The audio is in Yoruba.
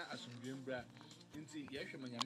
na asomdwe mbra nti yɛhwɛ ma nyame